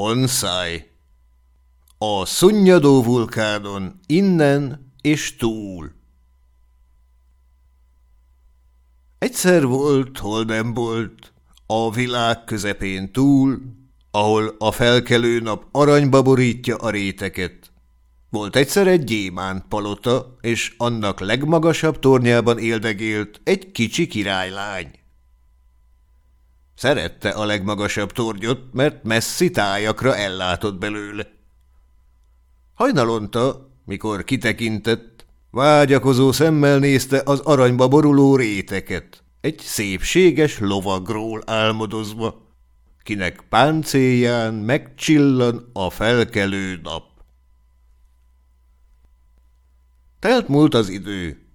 Onszáj. A szunnyadó vulkánon innen és túl. Egyszer volt, hol nem volt, a világ közepén túl, ahol a felkelő nap aranyba borítja a réteket. Volt egyszer egy gyémánt palota, és annak legmagasabb tornyában éldegélt egy kicsi királylány. Szerette a legmagasabb tornyot, mert messzi tájakra ellátott belőle. Hajnalonta, mikor kitekintett, vágyakozó szemmel nézte az aranyba boruló réteket, egy szépséges lovagról álmodozva, kinek páncélján megcsillan a felkelő nap. Telt múlt az idő,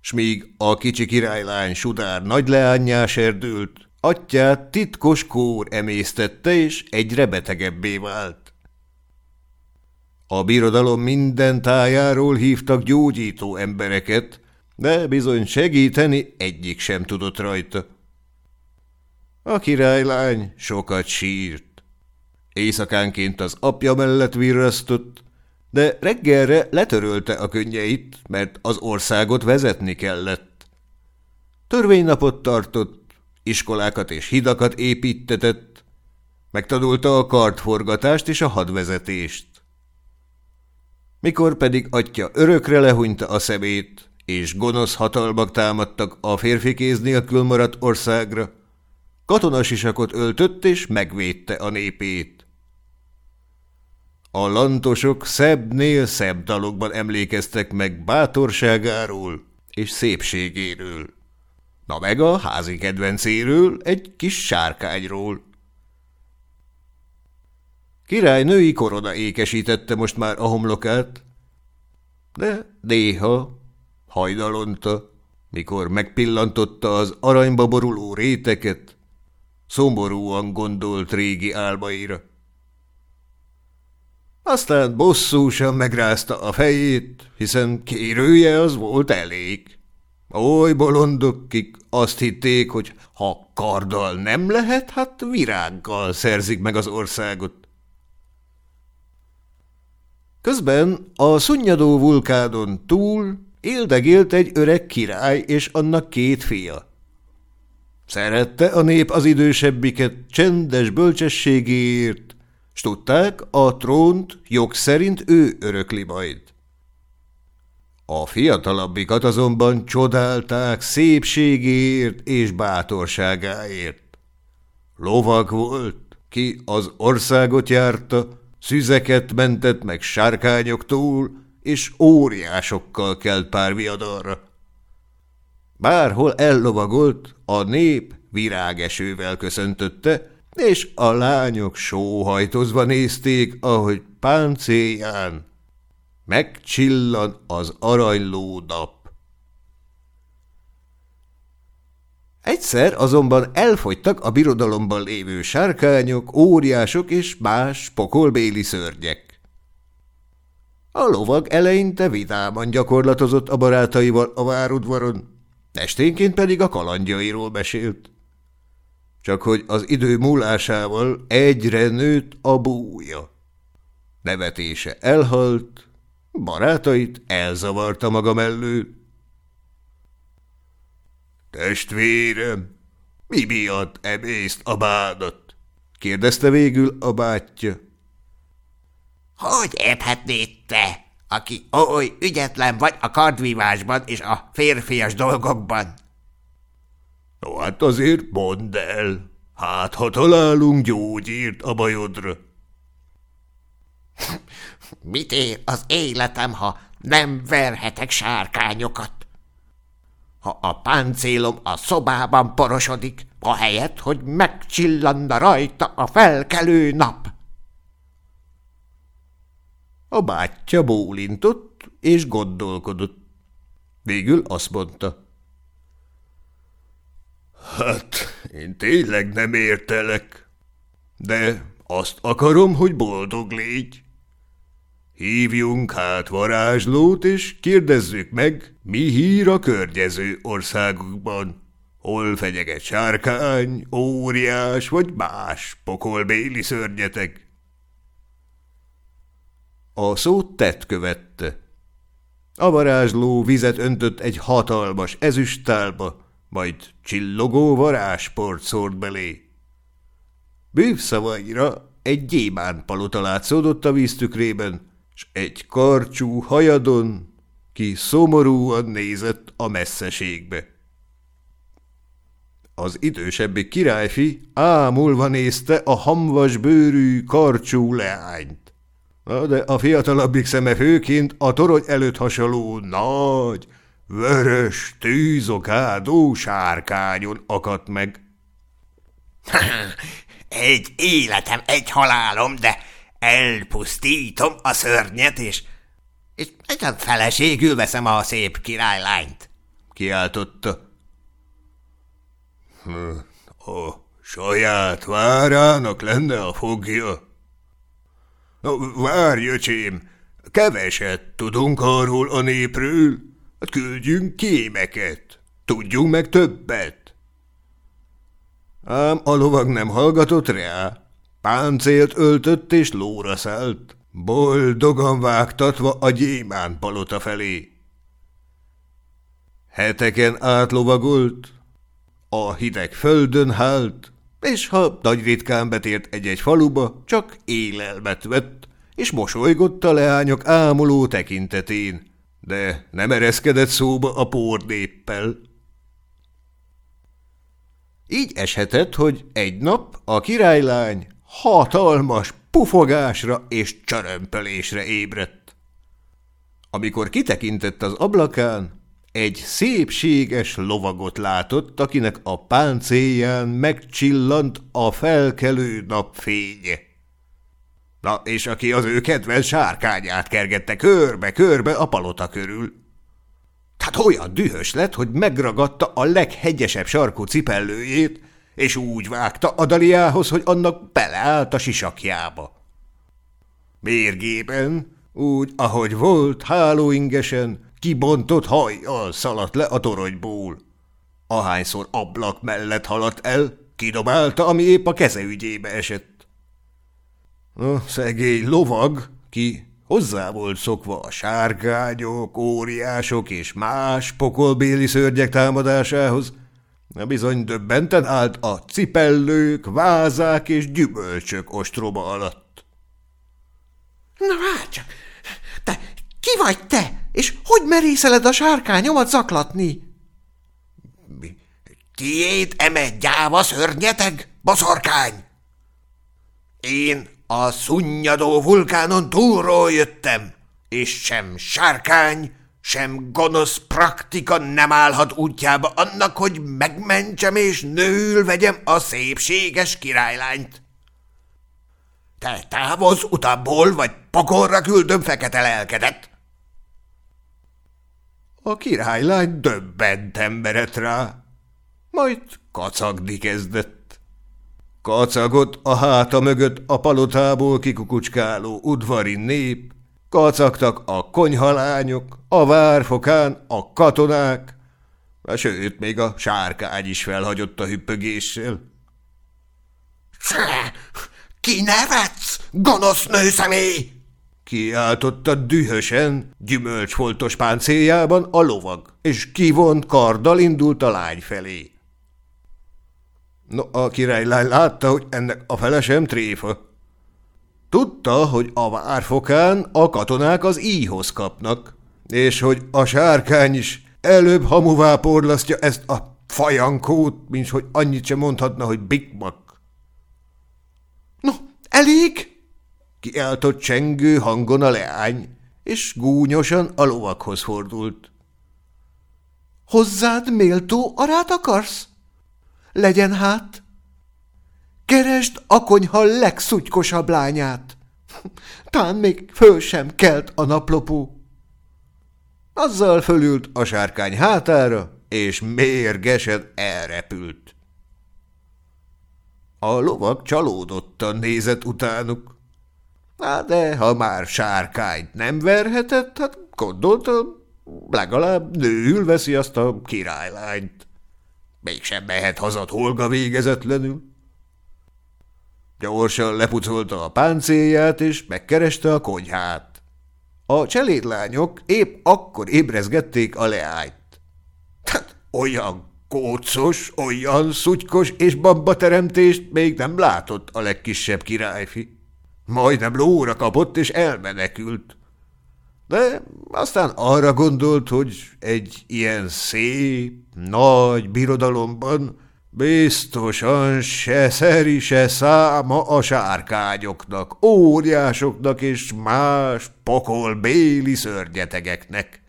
s míg a kicsi királylány sudár nagy leányá serdült, atyát titkos kór emésztette, és egyre betegebbé vált. A birodalom minden tájáról hívtak gyógyító embereket, de bizony segíteni egyik sem tudott rajta. A királylány sokat sírt. Éjszakánként az apja mellett virrasztott, de reggelre letörölte a könnyeit, mert az országot vezetni kellett. Törvénynapot tartott, iskolákat és hidakat építetett, megtanulta a kartforgatást és a hadvezetést. Mikor pedig atya örökre lehunyta a szemét, és gonosz hatalmak támadtak a férfi kéz nélkül maradt országra, katonasisakot öltött és megvédte a népét. A lantosok szebbnél szebb dalokban emlékeztek meg bátorságáról és szépségéről. Na meg a házi kedvencéről, egy kis sárkányról. Király női korona ékesítette most már a homlokát, de néha, hajnalonta, mikor megpillantotta az aranyba boruló réteket, szomorúan gondolt régi álmaira. Aztán bosszúsan megrázta a fejét, hiszen kérője az volt elég. Oly bolondok, kik azt hitték, hogy ha karddal nem lehet, hát virággal szerzik meg az országot. Közben a szunnyadó vulkánon túl éldegélt egy öreg király és annak két fia. Szerette a nép az idősebbiket csendes bölcsességéért, s tudták, a trónt jog szerint ő örökli majd. A fiatalabbikat azonban csodálták szépségéért és bátorságáért. Lovag volt, ki az országot járta, szüzeket mentett meg sárkányoktól, és óriásokkal kelt pár viadalra. Bárhol ellovagolt, a nép virágesővel köszöntötte, és a lányok sóhajtozva nézték, ahogy páncélján megcsillan az aranyló nap. Egyszer azonban elfogytak a birodalomban lévő sárkányok, óriások és más pokolbéli szörnyek. A lovag eleinte vidáman gyakorlatozott a barátaival a várudvaron, esténként pedig a kalandjairól mesélt. Csak hogy az idő múlásával egyre nőtt a búja. Nevetése elhalt, barátait elzavarta maga mellő. Testvérem, mi miatt emészt a bádat? kérdezte végül a bátyja. Hogy érthetnéd te, aki oly ügyetlen vagy a kardvívásban és a férfias dolgokban? No, hát azért mondd el, hát ha találunk gyógyírt a bajodra. Mit ér az életem, ha nem verhetek sárkányokat? Ha a páncélom a szobában porosodik, ahelyett, hogy megcsillanna rajta a felkelő nap. A bátyja bólintott, és gondolkodott. Végül azt mondta. Hát, én tényleg nem értelek, de azt akarom, hogy boldog légy. Hívjunk hát varázslót, és kérdezzük meg, mi hír a környező országokban. Hol fenyeget sárkány, óriás vagy más pokolbéli szörnyetek? A szót tett követte. A varázsló vizet öntött egy hatalmas ezüstálba, majd csillogó varázsport szórt belé. Bűvszavaira egy gyémán palota látszódott a víztükrében, s egy karcsú hajadon, ki szomorúan nézett a messzeségbe. Az idősebbi királyfi ámulva nézte a hamvas bőrű, karcsú leányt. De a fiatalabbik szeme főként a torony előtt hasonló nagy, vörös, tűzokádó sárkányon akadt meg. egy életem, egy halálom, de elpusztítom a szörnyet, és, és egyáltalán feleségül veszem a szép királylányt, kiáltotta. A saját várának lenne a fogja? Várj, öcsém, keveset tudunk arról a népről, hát küldjünk kémeket, tudjunk meg többet. Ám a lovag nem hallgatott rá, páncélt öltött és lóra szállt, boldogan vágtatva a gyémán palota felé. Heteken átlovagolt, a hideg földön hált, és ha nagy ritkán betért egy-egy faluba, csak élelmet vett, és mosolygott a leányok ámuló tekintetén, de nem ereszkedett szóba a pordéppel. Így eshetett, hogy egy nap a királylány hatalmas pufogásra és csörömpölésre ébredt. Amikor kitekintett az ablakán, egy szépséges lovagot látott, akinek a páncélján megcsillant a felkelő napfénye. Na, és aki az ő kedvenc sárkányát kergette körbe-körbe a palota körül. Tehát olyan dühös lett, hogy megragadta a leghegyesebb sarkú cipellőjét, és úgy vágta Adaliához, hogy annak beleállt a sisakjába. Mérgében, úgy, ahogy volt, hálóingesen, Kibontott hajjal szaladt le a toronyból. Ahányszor ablak mellett haladt el, kidobálta, ami épp a keze ügyébe esett. A szegény lovag, ki hozzá volt szokva a sárkányok, óriások és más pokolbéli szörnyek támadásához, bizony döbbenten állt a cipellők, vázák és gyümölcsök ostroba alatt. – Na hát csak, te ki vagy te? És hogy merészeled a sárkányomat zaklatni? Tiéd eme gyáva szörnyeteg, baszorkány? Én a szunnyadó vulkánon túlról jöttem, és sem sárkány, sem gonosz praktika nem állhat útjába annak, hogy megmentsem és nőül vegyem a szépséges királylányt. Te távozz utából, vagy pokorra küldöm fekete lelkedet. A királylány döbbent emberet rá, majd kacagni kezdett. Kacagott a háta mögött a palotából kikukucskáló udvari nép, kacagtak a konyhalányok, a várfokán a katonák, sőt, még a sárkány is felhagyott a hüppögéssel. – Ki nevetsz, gonosz nőszemély? Kiáltotta dühösen, gyümölcsfoltos páncéljában a lovag, és kivont karddal indult a lány felé. No, a királylány látta, hogy ennek a fele sem tréfa. Tudta, hogy a várfokán a katonák az íhoz kapnak, és hogy a sárkány is előbb hamuvá porlasztja ezt a fajankót, mint hogy annyit sem mondhatna, hogy bikmak. – No, elég? kiáltott csengő hangon a leány, és gúnyosan a lovakhoz fordult. Hozzád méltó arát akarsz? Legyen hát. Keresd a konyha legszutykosebb lányát. Tán még föl sem kelt a naplopó. Azzal fölült a sárkány hátára, és mérgesen elrepült. A lovak csalódottan nézett utánuk. Hát de ha már sárkányt nem verhetett, hát gondoltam, legalább nőül veszi azt a királylányt. Mégsem mehet hazat holga végezetlenül. Gyorsan lepucolta a páncélját, és megkereste a konyhát. A cselédlányok épp akkor ébrezgették a leányt. Hát olyan kócos, olyan szutykos és teremtést még nem látott a legkisebb királyfi. Majdnem lóra kapott és elmenekült. De aztán arra gondolt, hogy egy ilyen szép, nagy birodalomban biztosan se szeri, se száma a sárkányoknak, óriásoknak és más pokol béli szörnyetegeknek.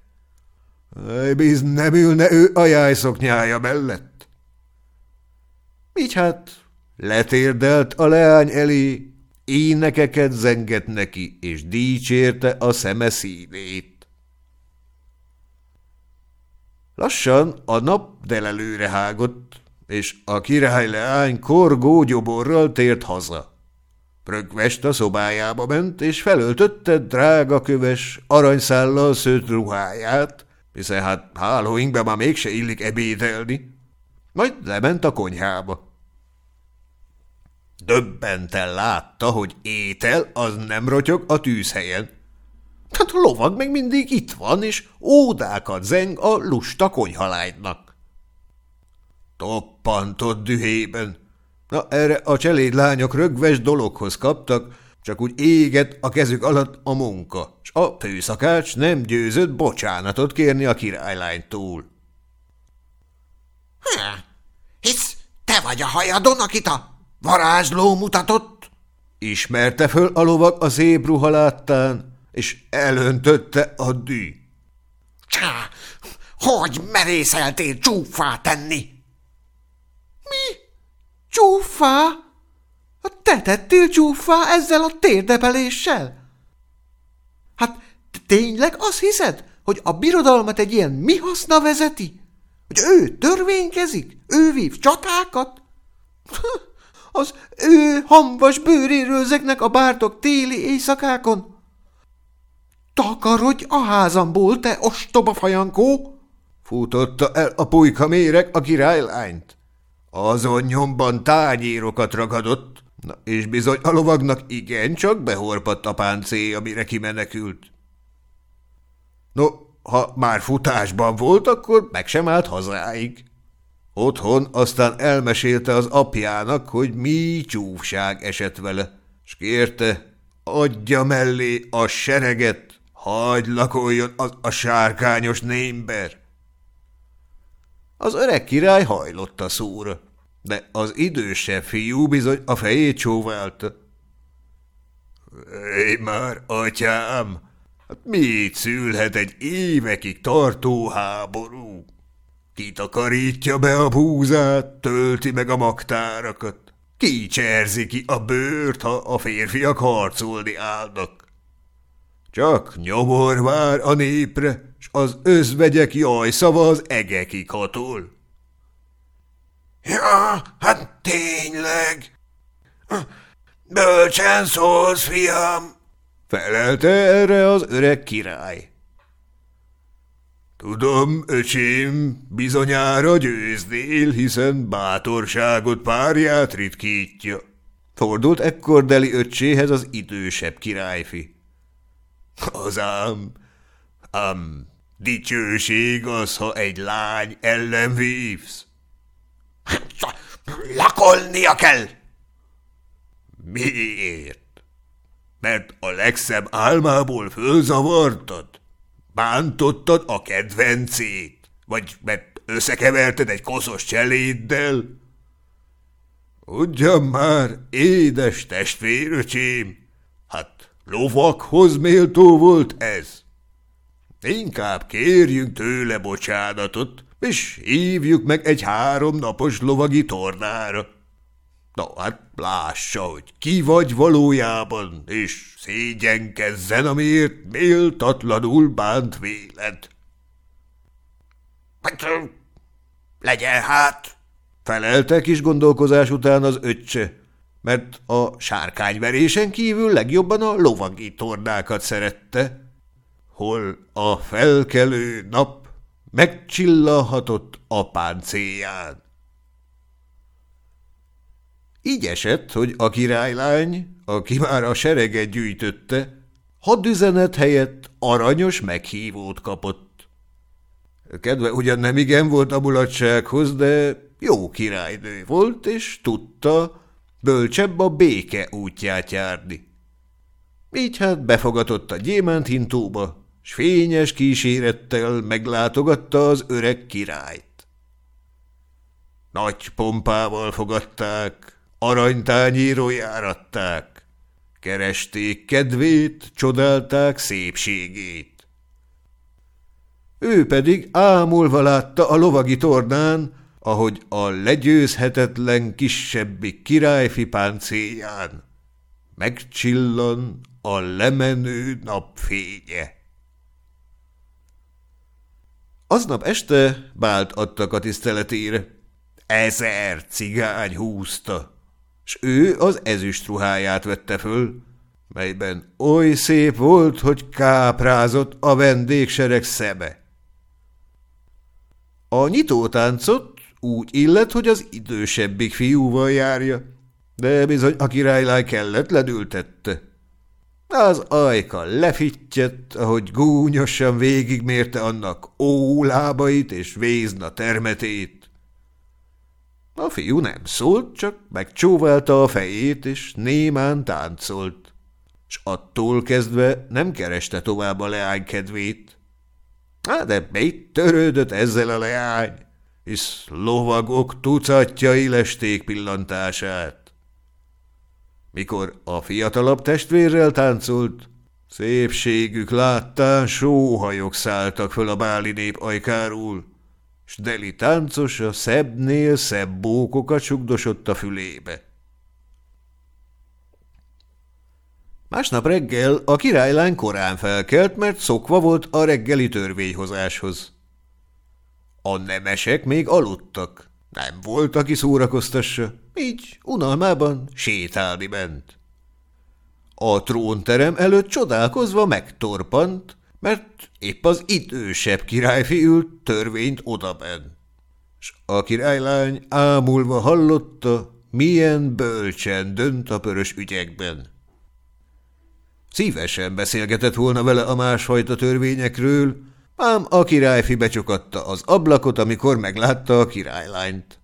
Biz nem ülne ő a mellett. Így hát letérdelt a leány elé, énekeket zengett neki, és dícsérte a szeme színét. Lassan a nap delelőre hágott, és a király leány korgó gyoborral tért haza. Prögvest a szobájába ment, és felöltötte drága köves, aranyszállal szőtt ruháját, hiszen hát hálóinkbe már mégse illik ebédelni. Majd lement a konyhába. Döbbenten látta, hogy étel az nem rotyog a tűzhelyen. Hát a lovag meg mindig itt van, és ódákat zeng a lusta konyhalágynak. Toppantott dühében. Na erre a cselédlányok rögves dologhoz kaptak, csak úgy éget a kezük alatt a munka, s a főszakács nem győzött bocsánatot kérni a királylánytól. – Hisz te vagy a hajadon, akit a Varázsló mutatott? Ismerte föl a lovag a szép ruha láttán, és elöntötte a dű. Csá, hogy merészeltél csúfá tenni? Csúfá? Te tettél csúfá ezzel a térdepeléssel? Hát tényleg azt hiszed, hogy a birodalmat egy ilyen mi haszna vezeti? Hogy ő törvénykezik? Ő vív csatákat? az ő hambas bőréről zeknek a bártok téli éjszakákon? Takarodj a házamból, te ostoba fajankó! Futotta el a pulyka méreg a királylányt. Azon nyomban tányérokat ragadott, na, és bizony a lovagnak igencsak behorpadt a páncél, amire kimenekült. No, ha már futásban volt, akkor meg sem állt hazáig. Otthon aztán elmesélte az apjának, hogy mi csúfság esett vele, s kérte, adja mellé a sereget, hagy lakoljon az a sárkányos némber. Az öreg király hajlott a szóra, de az idősebb fiú bizony a fejét csóválta. – Éj már, atyám! Hát mit szülhet egy évekig tartó háború? Kitakarítja be a búzát, tölti meg a magtárakat. Ki cserzi ki a bőrt, ha a férfiak harcolni állnak. Csak nyomor vár a népre, s az özvegyek jaj szava az egekig hatol. Ja, hát tényleg. Bölcsen szólsz, fiam, felelte erre az öreg király. Tudom, öcsém, bizonyára győznél, hiszen bátorságot párját ritkítja. Fordult ekkor Deli öccséhez az idősebb királyfi. Az ám, ám, dicsőség az, ha egy lány ellen vívsz. Lakolnia kell! Miért? Mert a legszebb álmából fölzavartad? Bántottad a kedvencét? Vagy mert összekeverted egy koszos cseléddel? Ugyan már, édes testvéröcsém, hát lovakhoz méltó volt ez. Inkább kérjünk tőle bocsánatot, és hívjuk meg egy háromnapos lovagi tornára. Na hát lássa, hogy ki vagy valójában, és szégyenkezzen, amiért méltatlanul bánt véled. Hát, legyen hát, felelte kis gondolkozás után az öccse, mert a sárkányverésen kívül legjobban a lovagi tornákat szerette, hol a felkelő nap megcsillalhatott a páncéján. Így esett, hogy a királylány, aki már a sereget gyűjtötte, hadüzenet helyett aranyos meghívót kapott. Kedve ugyan nem igen volt a mulatsághoz, de jó királynő volt, és tudta, bölcsebb a béke útját járni. Így hát befogadott a gyémánthintóba, s fényes kísérettel meglátogatta az öreg királyt. Nagy pompával fogadták, aranytányíról járatták, keresték kedvét, csodálták szépségét. Ő pedig ámulva látta a lovagi tornán, ahogy a legyőzhetetlen kisebbik királyfi páncélján megcsillan a lemenő napfénye. Aznap este bált adtak a tiszteletére. Ezer cigány húzta, s ő az ezüst ruháját vette föl, melyben oly szép volt, hogy káprázott a vendégsereg szeme. A nyitótáncot úgy illet, hogy az idősebbik fiúval járja, de bizony a királylány kellett ledültette. Az ajka lefittyett, ahogy gúnyosan végigmérte annak ólábait és vézna termetét. A fiú nem szólt, csak megcsóválta a fejét, és némán táncolt, s attól kezdve nem kereste tovább a leány kedvét. Hát de mit törődött ezzel a leány? hisz lovagok tucatjai lesték pillantását. Mikor a fiatalabb testvérrel táncolt, szépségük láttán sóhajok szálltak föl a báli nép ajkáról, s Deli táncosa szebbnél szebb bókokat sugdosott a fülébe. Másnap reggel a királylány korán felkelt, mert szokva volt a reggeli törvényhozáshoz. A nemesek még aludtak. Nem volt, aki szórakoztassa, így unalmában sétálni ment. A trónterem előtt csodálkozva megtorpant, mert épp az idősebb királyfi ült törvényt odaben. S a királylány ámulva hallotta, milyen bölcsen dönt a pörös ügyekben. Szívesen beszélgetett volna vele a másfajta törvényekről, ám a királyfi becsokatta az ablakot, amikor meglátta a királylányt.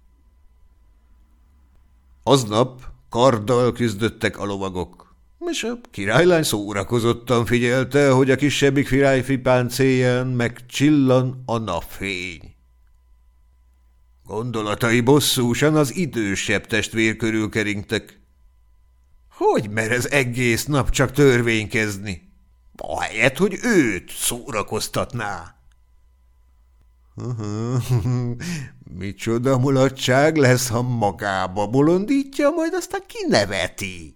Aznap karddal küzdöttek a lovagok, és a királylány szórakozottan figyelte, hogy a kisebbik királyfi páncélján megcsillan a napfény. Gondolatai bosszúsan az idősebb testvér körül keringtek. Hogy mer ez egész nap csak törvénykezni? Ahelyett, hogy őt szórakoztatná. Micsoda mulatság lesz, ha magába bolondítja, majd aztán kineveti.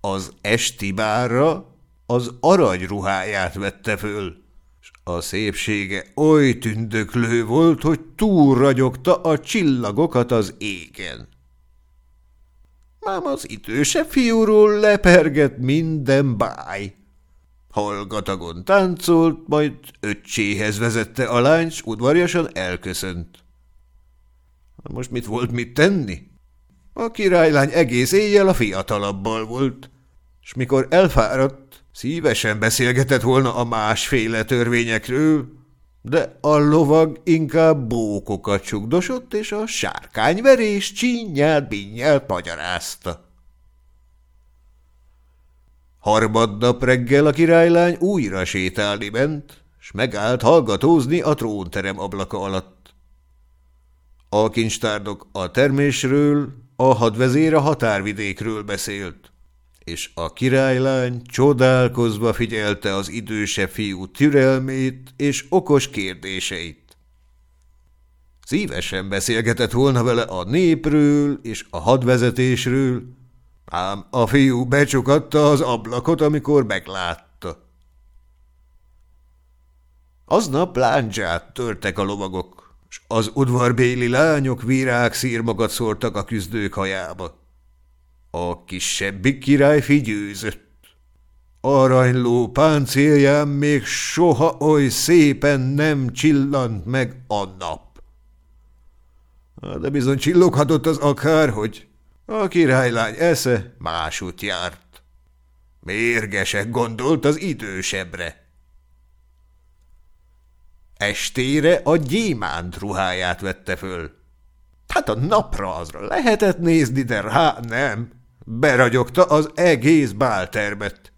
Az esti bárra az arany ruháját vette föl, s a szépsége oly tündöklő volt, hogy túlragyogta a csillagokat az égen. Ám az idősebb fiúról lepergett minden báj. Hallgatagon táncolt, majd öccséhez vezette a lány, udvarjasan elköszönt. Most mit volt mit tenni? A királylány egész éjjel a fiatalabbal volt, s mikor elfáradt, szívesen beszélgetett volna a másféle törvényekről, de a lovag inkább bókokat csugdosott, és a sárkányverés csínyát binnyelt magyarázta. Harmadnap reggel a királylány újra sétálni ment, s megállt hallgatózni a trónterem ablaka alatt. A kincstárdok a termésről, a hadvezér a határvidékről beszélt és a királylány csodálkozva figyelte az idősebb fiú türelmét és okos kérdéseit. Szívesen beszélgetett volna vele a népről és a hadvezetésről, ám a fiú becsukatta az ablakot, amikor meglátta. Aznap láncsát törtek a lovagok, s az udvarbéli lányok virágszírmagat szórtak a küzdők hajába. A kisebbik királyfi győzött. Aranyló páncélján még soha oly szépen nem csillant meg a nap. De bizony csilloghatott az akár, hogy a királylány esze másút járt. Mérgesek gondolt az idősebbre. Estére a gyémánt ruháját vette föl. Hát a napra azra lehetett nézni, de rá nem. Beragyogta az egész báltermet.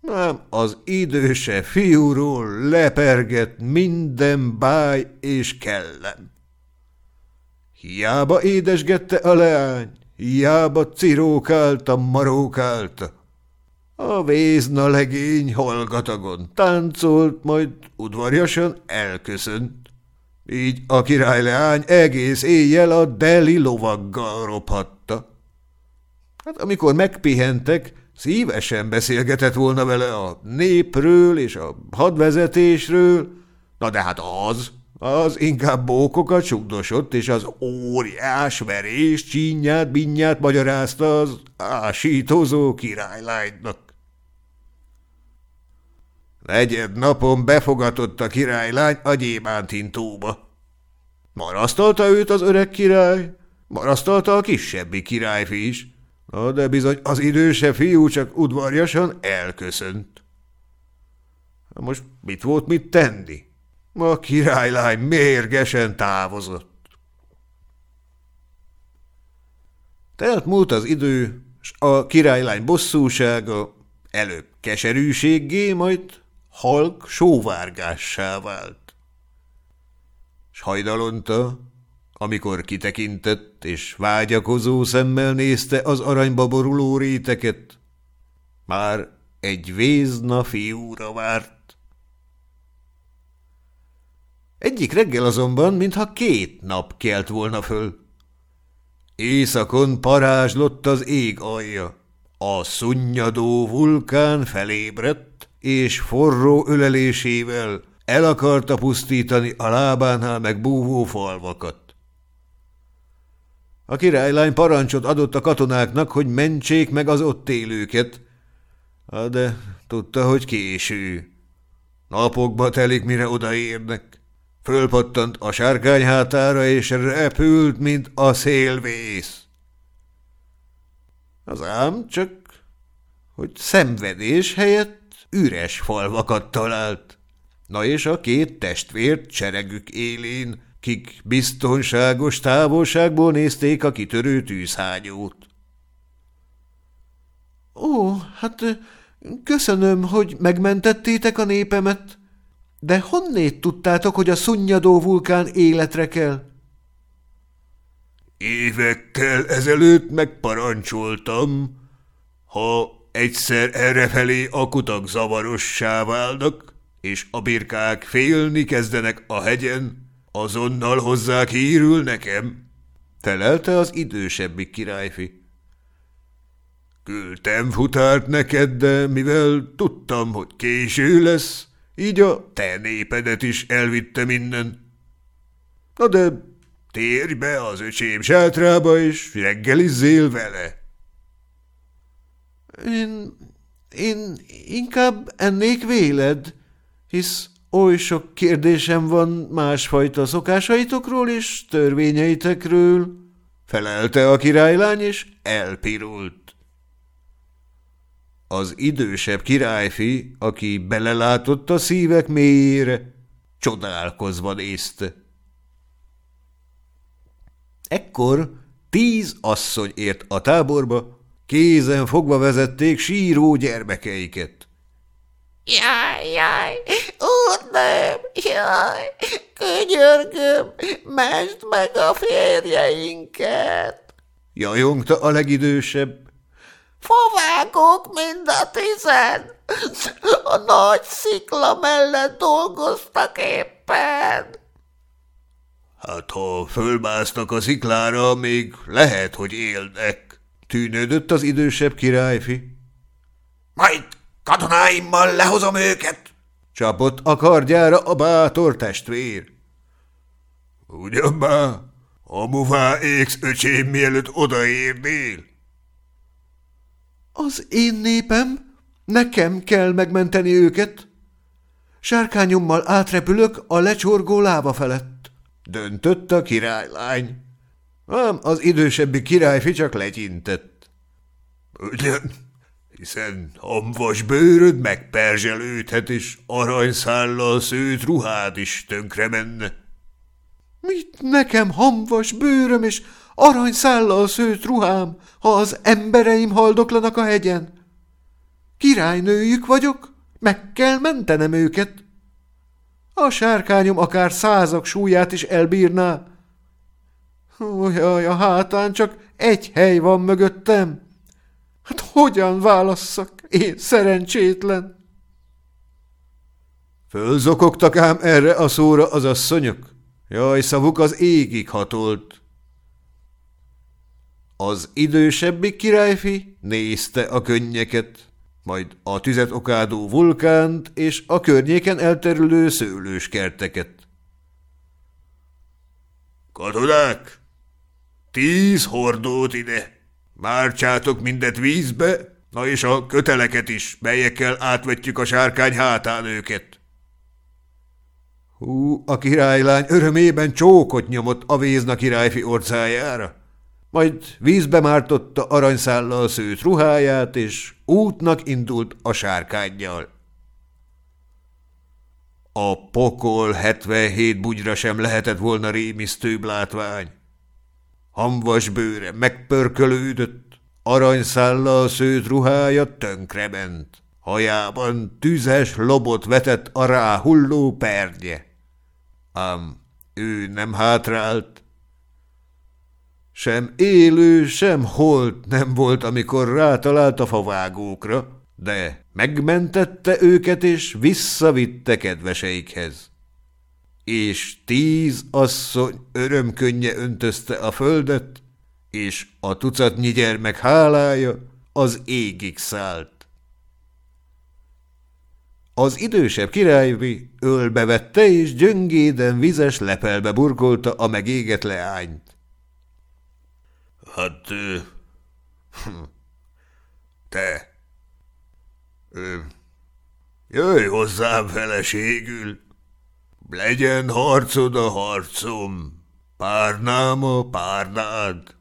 Nem, az időse fiúról lepergett minden báj és kellem. Hiába édesgette a leány, hiába cirókálta, marókálta. A vézna legény hallgatagon táncolt, majd udvarjasan elköszönt. Így a királyleány egész éjjel a deli lovaggal rophatta. Hát amikor megpihentek, szívesen beszélgetett volna vele a népről és a hadvezetésről, na de hát az, az inkább bókokat sugdosott, és az óriás verés csínyát, binyát magyarázta az ásítozó királylánynak. Negyed napon befogatott a királylány a gyémántintóba. Marasztalta őt az öreg király, marasztalta a kisebbi királyfi is, de bizony az idősebb fiú csak udvarjasan elköszönt. Most mit volt mit tenni? A királylány mérgesen távozott. Telt múlt az idő, s a királylány bosszúsága előbb keserűséggé, majd halk sóvárgássá vált. S hajdalonta, amikor kitekintett és vágyakozó szemmel nézte az aranyba boruló réteket, már egy vézna fiúra várt. Egyik reggel azonban, mintha két nap kelt volna föl. Éjszakon parázslott az ég alja. A szunnyadó vulkán felébredt, és forró ölelésével el akarta pusztítani a lábánál megbúvó falvakat. A királylány parancsot adott a katonáknak, hogy mentsék meg az ott élőket. De tudta, hogy késő. Napokba telik, mire odaérnek. Fölpattant a sárkány hátára, és repült, mint a szélvész. Az ám csak, hogy szenvedés helyett üres falvakat talált. Na és a két testvért cseregük élén kik biztonságos távolságból nézték a kitörő tűzhágyót. Ó, hát köszönöm, hogy megmentettétek a népemet, de honnét tudtátok, hogy a szunnyadó vulkán életre kell? Évekkel ezelőtt megparancsoltam, ha egyszer errefelé a kutak zavarossá válnak, és a birkák félni kezdenek a hegyen, Azonnal hozzá hírül nekem, felelte az idősebbi királyfi. Küldtem futárt neked, de mivel tudtam, hogy késő lesz, így a te népedet is elvitte minden. Na de térj be az öcsém sátrába, és reggelizzél vele. Én, én inkább ennék véled, hisz Oly sok kérdésem van másfajta szokásaitokról és törvényeitekről, felelte a királylány, és elpirult. Az idősebb királyfi, aki belelátott a szívek mélyére, csodálkozva nézte. Ekkor tíz asszony ért a táborba, kézen fogva vezették síró gyermekeiket. Jaj, jaj, úrnőm, jaj, könyörgöm, mesd meg a férjeinket. Jajongta a legidősebb. Fovágok mind a tizen. A nagy szikla mellett dolgoztak éppen. Hát, ha fölmásztak a sziklára, még lehet, hogy élnek, tűnődött az idősebb királyfi. Majd Katonáimmal lehozom őket! Csapott a kardjára a bátor testvér. Ugyan már, amuvá égsz, öcsém, mielőtt odaérnél? Az én népem? Nekem kell megmenteni őket? Sárkányommal átrepülök a lecsorgó lába felett. Döntött a királylány. Ám az idősebbi királyfi csak legyintett. Ugyan, hiszen hamvas bőröd megperzselődhet, és aranyszállal szőt ruhád is tönkre menne. Mit nekem hamvas bőröm és aranyszállal szőt ruhám, ha az embereim haldoklanak a hegyen? Királynőjük vagyok, meg kell mentenem őket. A sárkányom akár százak súlyát is elbírná. Ojaj, a hátán csak egy hely van mögöttem. Hát hogyan válasszak, én szerencsétlen? Fölzokogtak ám erre a szóra az asszonyok. Jaj, szavuk az égig hatolt. Az idősebbi királyfi nézte a könnyeket, majd a tüzet okádó vulkánt és a környéken elterülő szőlőskerteket. Katonák, tíz hordót ide! Márcsátok mindet vízbe, na és a köteleket is, melyekkel átvetjük a sárkány hátán őket. Hú, a királylány örömében csókot nyomott a Vézna királyfi orcájára. Majd vízbe mártotta aranyszállal szőt ruháját, és útnak indult a sárkányjal. A pokol 77 bugyra sem lehetett volna rémisztőbb látvány. Hamvas bőre megpörkölődött, aranyszállal szőt ruhája tönkrement. Hajában tüzes lobot vetett a ráhulló pernye. Ám ő nem hátrált. Sem élő, sem holt nem volt, amikor rátalált a favágókra, de megmentette őket és visszavitte kedveseikhez. És tíz asszony örömkönye öntözte a földet, és a tucatnyi gyermek hálája az égig szállt. Az idősebb királyvi ölbe vette, és gyöngéden vizes lepelbe burkolta a megégett leányt. Hát, te, jöjj hozzám feleségül, legyen harcod a harcom, párnám a párnád.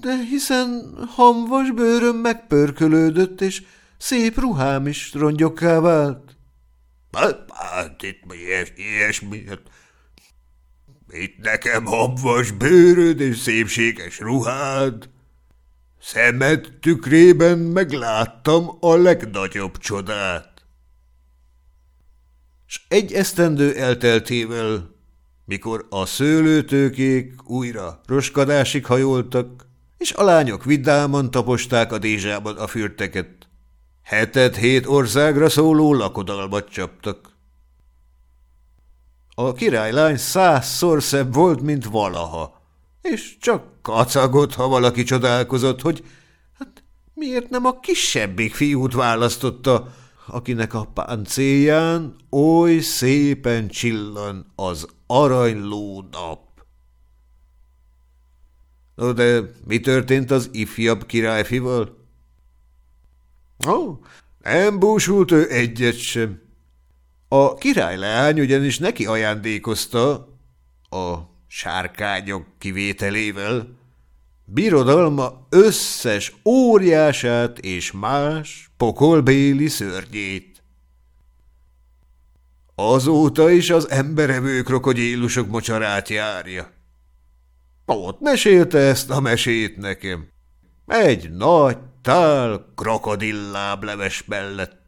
De hiszen hamvas bőröm megpörkölődött, és Szép ruhám is rongyokká vált. Hát, hát itt mi ilyesmi, hát itt nekem habvas bőröd és szépséges ruhád. Szemed tükrében megláttam a legnagyobb csodát. S egy esztendő elteltével, mikor a szőlőtőkék újra roskadásig hajoltak, és a lányok vidáman taposták a dézsában a fürteket, Hetet hét országra szóló lakodalmat csaptak. A királylány százszor szebb volt, mint valaha, és csak kacagott, ha valaki csodálkozott, hogy hát miért nem a kisebbik fiút választotta, akinek a páncélján oly szépen csillan az aranyló nap. No, de mi történt az ifjabb királyfival? Ó, nem búsult ő egyet sem. A királyleány ugyanis neki ajándékozta, a sárkányok kivételével, birodalma összes óriását és más pokolbéli szörnyét. Azóta is az emberevő krokodílusok mocsarát járja. Ott mesélte ezt a mesét nekem. Egy nagy tál krokodilláb leves mellett.